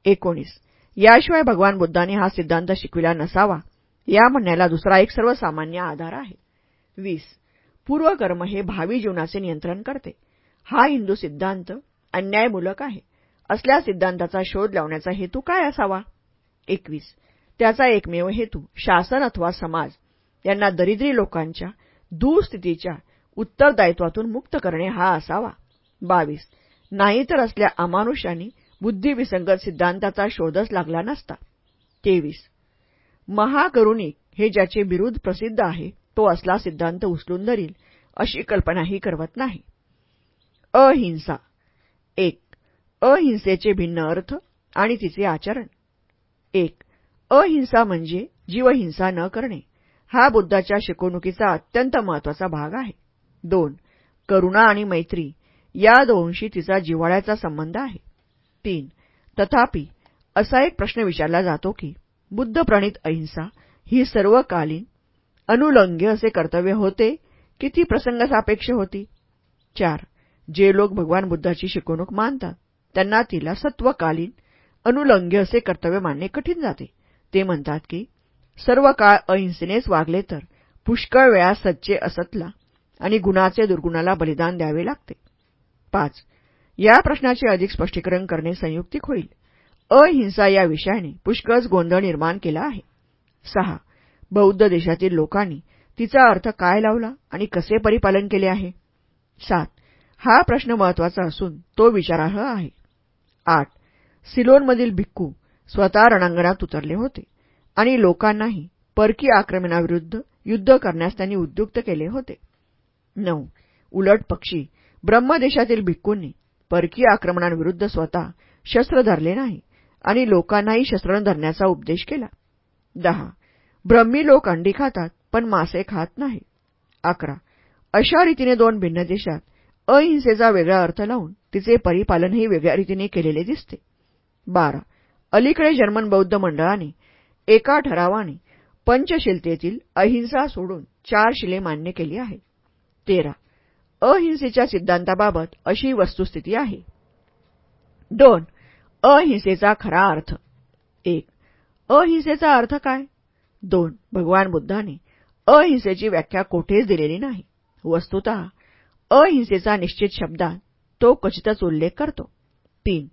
[SPEAKER 1] एकोणीस. याशिवाय भगवान बुद्धांनी हा सिद्धांत शिकविला नसावा या म्हणण्याला दुसरा एक सर्वसामान्य आधार आहे. वीस. पूर्वकर्म हे भावी जीवनाचे नियंत्रण करते. हा हिंदू सिद्धांत अन्यायमूलक आहे. असल्या सिद्धांताचा शोध लावण्याचा हेतू काय असावा? एकवीस. त्याचा एकमेव हेतू शासन अथवा समाज यांना दरिद्री लोकांच्या दुःस्थितीच्या उत्तरदायित्वातून मुक्त करणे हा असावा. बावीस. नाहीतर असल्या अमानुष्यानी बुद्धिविसंगत सिद्धांताचा शोधच लागला नसता. तेवीस. महाकरुणिक हे ज्याचे विरुद्ध प्रसिद्ध आहे तो असला सिद्धांत उचलून धरील अशी कल्पनाही करवत नाही. अहिंसा. एक अहिंसेचे भिन्न अर्थ आणि तिचे आचरण. एक अहिंसा म्हणजे जीवहिंसा न करणे हा बुद्धाच्या शिकवणुकीचा अत्यंत महत्त्वाचा भाग आहे. दोन करुणा आणि मैत्री या दोनशी तिचा जिव्हाळ्याचा संबंध आहे. तीन तथापि असा एक प्रश्न विचारला जातो की बुद्धप्रणित अहिंसा ही सर्वकालीन अनुलंघ्य असे कर्तव्य होते की ती प्रसंगसापेक्ष होती. चार जे लोक भगवान बुद्धाची शिकवणूक मानतात त्यांना तिला सत्वकालीन अनुलंघ्य असे कर्तव्य मानणे कठीण जाते. ते म्हणतात की सर्व काळ अहिंसेनेच वागले तर पुष्कळ वेळा सच्चे असतला आणि गुणाचे दुर्गुणाला बलिदान द्यावे लागते. पाच या प्रश्नाचे अधिक स्पष्टीकरण करणे संयुक्तिक होईल. अहिंसा या विषयाने पुष्कळच गोंधळ निर्माण केला आहे. सहा. बौद्ध देशातील लोकांनी तिचा अर्थ काय लावला आणि कसे परिपालन केले आहे? सात. हा प्रश्न महत्त्वाचा असून तो विचारार्ह आहे. आठ. सिलोनमधील भिक्खू स्वतः रणांगणात उतरले होते आणि लोकांनाही परकी आक्रमणाविरुद्ध युद्ध करण्यास त्यांनी उद्युक्त केले होते. नऊ. उलट पक्षी ब्रह्मदेशातील भिक्कूंनी परकी आक्रमणांविरुद्ध स्वतः शस्त्र धरले नाही. आणि लोकांनाही शस्त्र धरण्याचा उपदेश केला. दहा. ब्रह्मी लोक अंडी खातात पण मासे खात नाही. अकरा. अशा रीतीने दोन भिन्न देशात अहिंसेचा वेगळा अर्थ लावून तिचे परिपालनही वेगळ्या रीतीने केलेले दिसते. बारा. अलीकडे जर्मन बौद्ध मंडळाने एका ठरावाने पंचशिलतेतील अहिंसा सोडून चार शिले मान्य केली आहे तेरा. अहिंसेच्या सिद्धांताबाबत अशी वस्तुस्थिती आहे. दोन. अहिंसेचा खरा अर्थ. एक. अहिंसेचा अर्थ काय? दोन. भगवान बुद्धाने अहिंसेची व्याख्या कोठेच दिलेली नाही. वस्तुत अहिंसेचा निश्चित शब्दात तो क्वचितच उल्लेख करतो. तीन.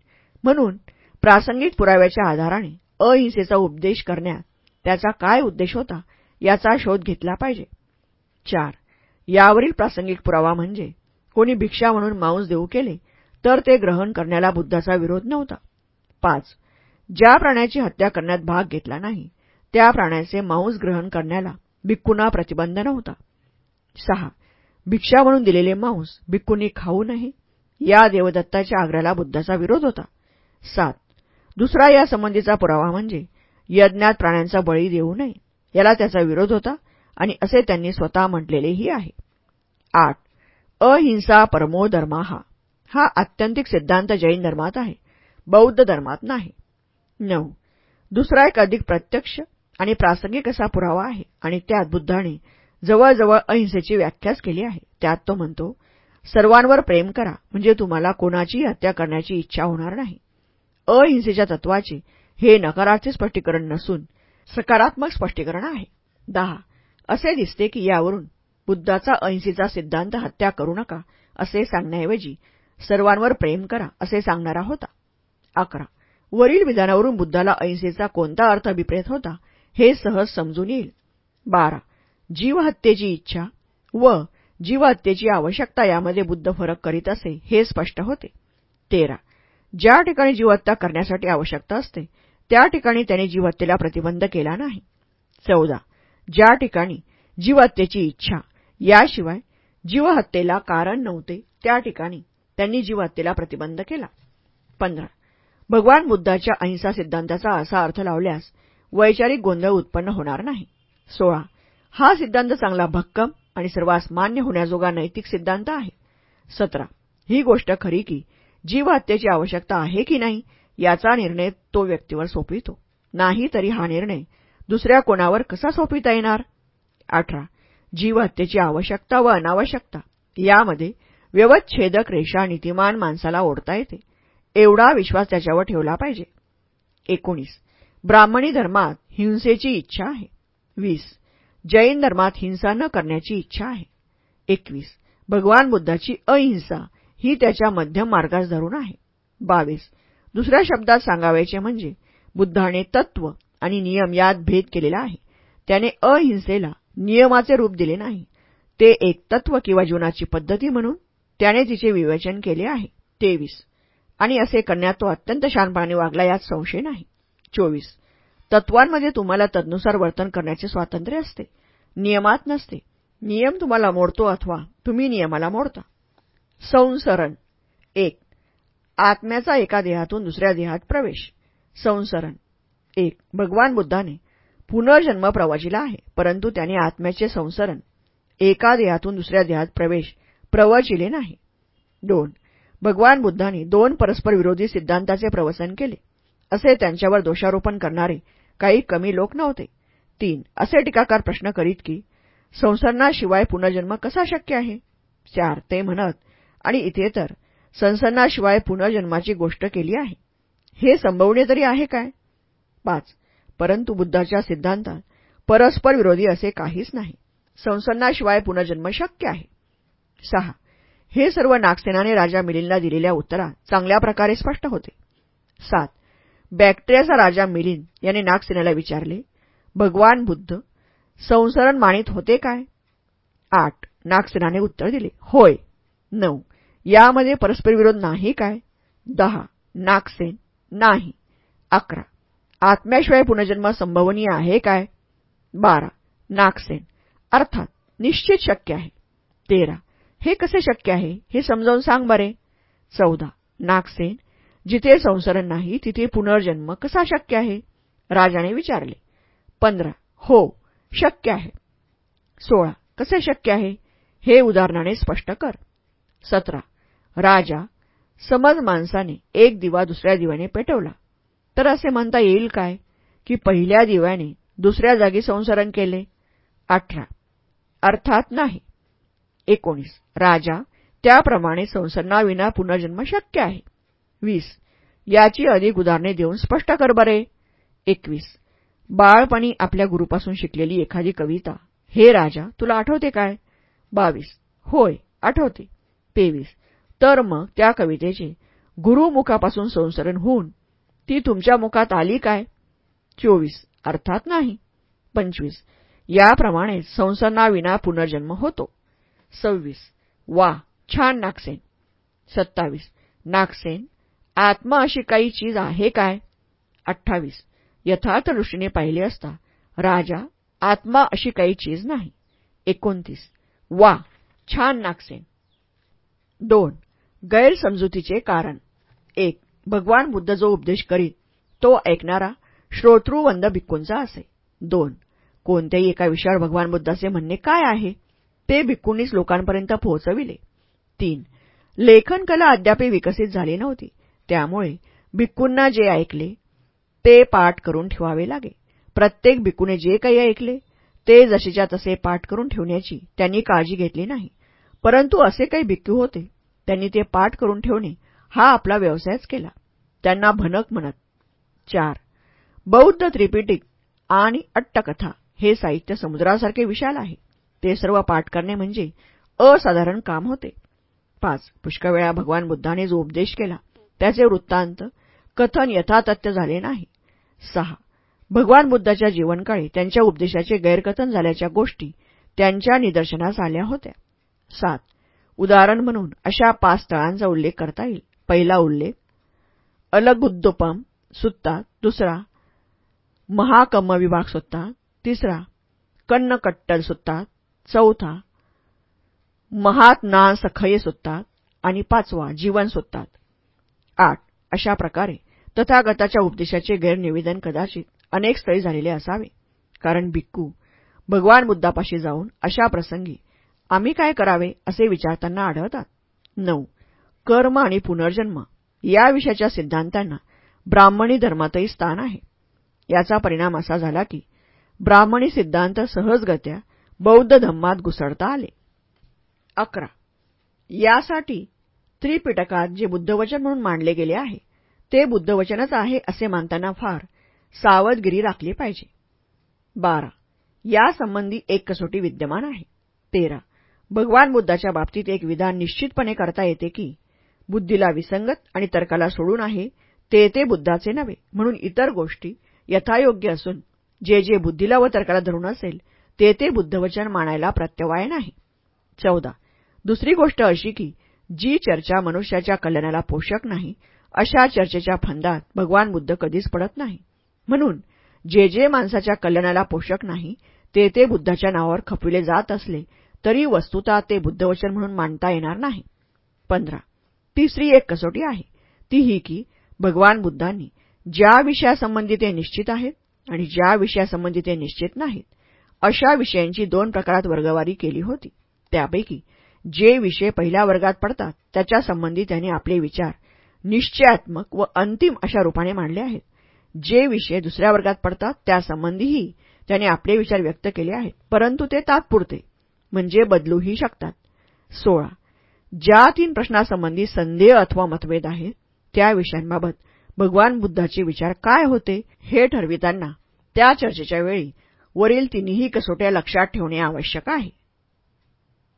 [SPEAKER 1] म्हणून प्रासंगिक पुराव्याच्या आधाराने अहिंसेचा उपदेश करण्यात त्याचा काय उद्देश होता याचा शोध घेतला पाहिजे. चार. यावरील प्रासंगिक पुरावा म्हणजे कोणी भिक्षा म्हणून मांस देऊ केले तर ते ग्रहण करण्याला बुद्धाचा विरोध नव्हता. पाच. ज्या प्राण्याची हत्या करण्यात भाग घेतला नाही त्या प्राण्याचे मांस ग्रहण करण्याला भिक्कूंना प्रतिबंध नव्हता. सहा. भिक्षा म्हणून दिलेले मांस भिक्कूंनी खाऊ नये या देवदत्ताच्या आग्र्याला बुद्धाचा विरोध होता. सात. दुसरा या संबंधीचा पुरावा म्हणजे यज्ञात प्राण्यांचा बळी देऊ नये याला त्याचा विरोध होता आणि असे त्यांनी स्वतः म्हटलेलेही आहे. आठ. अहिंसा परमो धर्मा. हा हा आत्यंतिक सिद्धांत जैन धर्मात आहे. बौद्ध धर्मात नाही. नऊ. दुसरा एक अधिक प्रत्यक्ष आणि प्रासंगिक असा पुरावा आहे आणि त्यात बुद्धाने जवळजवळ अहिंसेची व्याख्याच केली आहे. त्यात तो म्हणतो सर्वांवर प्रेम करा म्हणजे तुम्हाला कोणाचीही हत्या करण्याची इच्छा होणार नाही. अहिंसेच्या तत्वाचे हे नकाराचे स्पष्टीकरण नसून सकारात्मक स्पष्टीकरण आहे. दहा. असे दिसते की यावरून बुद्धाचा अहिंसेचा सिद्धांत हत्या करू नका असे सांगण्याऐवजी सर्वांवर प्रेम करा असे सांगणारा होता. अकरा. वरील विधानावरून बुद्धाला अहिंसेचा कोणता अर्थ अभिप्रेत होता हे सहज समजून येईल. बारा. जीवहत्येची इच्छा व जीवहत्येची आवश्यकता यामध्ये बुद्ध फरक करीत असे हे स्पष्ट होते. तेरा. ज्या ठिकाणी जीवहत्या करण्यासाठी आवश्यकता असते त्या ठिकाणी त्याने जीवहत्येला प्रतिबंध केला नाही. चौदा. ज्या ठिकाणी जीवहत्येची इच्छा याशिवाय जीवहत्येला कारण नव्हते त्या ठिकाणी त्यांनी जीवहत्येला प्रतिबंध केला. पंधरा. भगवान बुद्धाच्या अहिंसा सिद्धांताचा असा अर्थ लावल्यास वैचारिक गोंधळ उत्पन्न होणार नाही. सोळा. हा सिद्धांत चांगला भक्कम आणि सर्वांस मान्य होण्याजोगा नैतिक सिद्धांत आहे. सतरा. ही गोष्ट खरी की जीव हत्येची आवश्यकता आहे की नाही याचा निर्णय तो व्यक्तीवर सोपवितो. नाही तरी हा निर्णय दुसऱ्या कोणावर कसा सोपविता येणार? अठरा. जीव हत्येची आवश्यकता व अनावश्यकता. यामध्ये व्यवच्छेदक रेषा नीतिमान माणसाला ओढता येते. एवढा विश्वास त्याच्यावर ठेवला पाहिजे. एकोणीस. ब्राह्मणी धर्मात हिंसेची इच्छा आहे. वीस. जैन धर्मात हिंसा न करण्याची इच्छा आहे. एकवीस. भगवान बुद्धाची अहिंसा ही त्याच्या मध्यम मार्गास धरून आहे. बावीस. दुसऱ्या शब्दात सांगावायचे म्हणजे बुद्धाने तत्व आणि नियम यात भेद केलेला आहे. त्याने अहिंसेला नियमाचे रूप दिले नाही. ते एक तत्व किंवा जीवनाची पद्धती म्हणून त्याने तिचे विवेचन केले आहे. तेवीस. आणि असे करण्यात तो अत्यंत शानपणाने वागला यात संशय नाही. चोवीस. तत्वांमध्ये तुम्हाला तदनुसार वर्तन करण्याचे स्वातंत्र्य असते. नियमात नसते. नियम तुम्हाला मोडतो अथवा तुम्ही नियमाला मोडता. संसरण. एक. आत्म्याचा एका देहातून दुसऱ्या देहात प्रवेश. संसरण. एक. भगवान बुद्धाने पुनर्जन्म प्रवचिला आहे परंतु त्याने आत्म्याचे संसरण एका देहातून दुसऱ्या देहात प्रवेश प्रवचिले नाही. दोन. भगवान बुद्धांनी दोन परस्पर विरोधी सिद्धांताचे प्रवचन केले. असे त्यांच्यावर दोषारोपण करणारे काही कमी लोक नव्हते. तीन असे टीकाकार प्रश्न करीत की संसर्नाशिवाय पुनर्जन्म कसा शक्य आहे? चार ते म्हणत आणि इथे तर संसर्नाशिवाय पुनर्जन्माची गोष्ट केली आहे. हे संभवणे तरी आहे काय? पाच परंतु बुद्धाच्या सिद्धांतात परस्पर विरोधी असे काहीच नाही. संसर्नाशिवाय पुनर्जन्म शक्य आहे. सहा हे सर्व नागसेनाने राजा मिलिंदला दिलेल्या उत्तरात चांगल्या प्रकारे स्पष्ट होते. सात. बॅक्टेरियाचा राजा मिलिंद याने नागसेनेला विचारले भगवान बुद्ध संसरण मानित होते काय? आठ. नागसेनाने उत्तर दिले होय. नऊ. यामध्ये परस्पर विरोध नाही काय? दहा. नागसेन नाही. अकरा. आत्म्याशिवाय पुनर्जन्म संभवनीय आहे काय? बारा. नागसेन अर्थात निश्चित शक्य आहे. तेरा. हे कसे शक्य आहे? हे समजावून सांग बरे. चौदा. नागसेन जिथे संसरण नाही तिथे पुनर्जन्म कसा शक्य आहे? राजाने विचारले. पंधरा. हो शक्य आहे. सोळा. कसे शक्य आहे? हे उदाहरणाने स्पष्ट कर. सतरा. राजा समज माणसाने एक दिवा दुसऱ्या दिव्याने पेटवला. तर असे म्हणता येईल काय? की पहिल्या दिव्याने दुसऱ्या जागी संसरण केले. अठरा. अर्थात नाही. एकोणीस. राजा त्याप्रमाणे संसर्नाविना पुनर्जन्म शक्य आहे. वीस. याची अधिक उदाहरणे देऊन स्पष्ट कर बरे. एकवीस. बाळपणी आपल्या गुरुपासून शिकलेली एखादी कविता. हे राजा तुला आठवते काय? बावीस. होय आठवते. तेवीस. तर मग त्या कवितेचे गुरुमुखापासून संसरण होऊन ती तुमच्या मुखात आली काय? चोवीस. अर्थात नाही. पंचवीस. याप्रमाणे संसर्नाविना पुनर्जन्म होतो. सव्वीस. वा छान नागसेन. सत्तावीस. नागसेन आत्मा अशी काही चीज आहे काय? अठ्ठावीस. यथार्थ दृष्टीने पाहिले असता राजा आत्मा अशी काही चीज नाही. एकोणतीस. वा छान नागसेन. दोन. गैरसमजुतीचे कारण. एक भगवान बुद्ध जो उपदेश करीत तो ऐकणारा श्रोतृवंद भिक्कूंचा असे. दोन. कोणत्याही एका विषयावर भगवान बुद्धाचे म्हणणे काय आहे? ते भिक्खूंनीच लोकांपर्यंत पोहोचविले. तीन लेखन कला अद्यापही विकसित झाली नव्हती. त्यामुळे भिक्कूंना जे ऐकले ते पाठ करून ठेवावे लागे. प्रत्येक भिक्कूने जे काही ऐकले ते जसेच्या तसे पाठ करून ठेवण्याची त्यांनी काळजी घेतली नाही. परंतु असे काही भिक्खू होते त्यांनी ते पाठ करून ठेवणे हा आपला व्यवसायच केला. त्यांना भनक म्हणत. चार बौद्ध त्रिपिटिक आणि अट्टकथा हे साहित्य समुद्रासारखे विशाल आहे. ते सर्व पाठ करणे म्हणजे असाधारण काम होते. पाच पुष्कळ वेळा भगवान बुद्धाने जो उपदेश केला त्याचे वृत्तांत कथन यथातथ्य झाले नाही. सहा भगवान बुद्धाच्या जीवनकाळी त्यांच्या उपदेशाचे गैरकथन झाल्याच्या गोष्टी त्यांच्या निदर्शनास आल्या होत्या. सात उदाहरण म्हणून अशा पाच स्थळांचा उल्लेख करता येईल. पहिला उल्लेख अलगुद्दोपम सुत्तात दुसरा महाकम्मविभाग सुत्तात तिसरा कन्नकट्टल सुत्तात चौथा महात सखये सुत्तात आणि पाचवा जीवन सुत्तात आठ अशा प्रकारे तथागताच्या उपदेशाचे गैरनिवेदन कदाचित अनेक स्थळी झालेले असावे. कारण भिक्कू भगवान बुद्धापाशी जाऊन अशा प्रसंगी आम्ही काय करावे असे विचारताना आढळतात. नऊ कर्म आणि पुनर्जन्म या विषयाच्या सिद्धांतांना ब्राह्मणी धर्मातही स्थान आहे. याचा परिणाम असा झाला की ब्राह्मणी सिद्धांत सहजगत्या बौद्ध धम्मात घुसळता आले. अकरा. यासाठी त्रिपिटकात जे बुद्धवचन म्हणून मांडले गेले आहे ते बुद्धवचनच आहे असे मानताना फार सावधगिरी राखली पाहिजे. बारा. यासंबंधी एक कसोटी विद्यमान आहे. तेरा. भगवान बुद्धाच्या बाबतीत एक विधान निश्चितपणे करता येते की बुद्धीला विसंगत आणि तर्काला सोडून आहे ते ते बुद्धाचे नव्हे म्हणून इतर गोष्टी यथायोग्य असून जे जे बुद्धीला व तर्काला धरून असेल ते ते बुद्धवचन मानायला प्रत्यवाय नाही. चौदा. दुसरी गोष्ट अशी की जी चर्चा मनुष्याच्या कल्याणाला पोषक नाही अशा चर्चेच्या फंदात भगवान बुद्ध कधीच पडत नाही. म्हणून जे जे माणसाच्या कल्याणाला पोषक नाही ते ते बुद्धाच्या नावावर खपविले जात असले तरी वस्तुता ते बुद्धवचन म्हणून मांडता येणार नाही. पंधरा. तिसरी एक कसोटी आहे. ती ही की भगवान बुद्धांनी ज्या विषयासंबंधी ते निश्चित आहेत आणि ज्या विषयासंबंधी ते निश्चित नाहीत अशा विषयांची दोन प्रकारात वर्गवारी केली होती. त्यापैकी जे विषय पहिल्या वर्गात पडतात त्याच्यासंबंधी त्यांनी आपले विचार निश्चयात्मक व अंतिम अशा रूपाने मांडले आहेत. जे विषय दुसऱ्या वर्गात पडतात त्यासंबंधीही त्यांनी आपले विचार व्यक्त केले आहेत परंतु ते तात्पुरते म्हणजे बदलूही शकतात. सोळा. ज्या तीन प्रश्नासंबंधी संदेह अथवा मतभेद आहेत त्या विषयांबाबत भगवान बुद्धाचे विचार काय होते हे ठरविताना त्या चर्चेच्या वेळी वरील तिन्ही कसोट्या लक्षात ठेवणे आवश्यक आहे.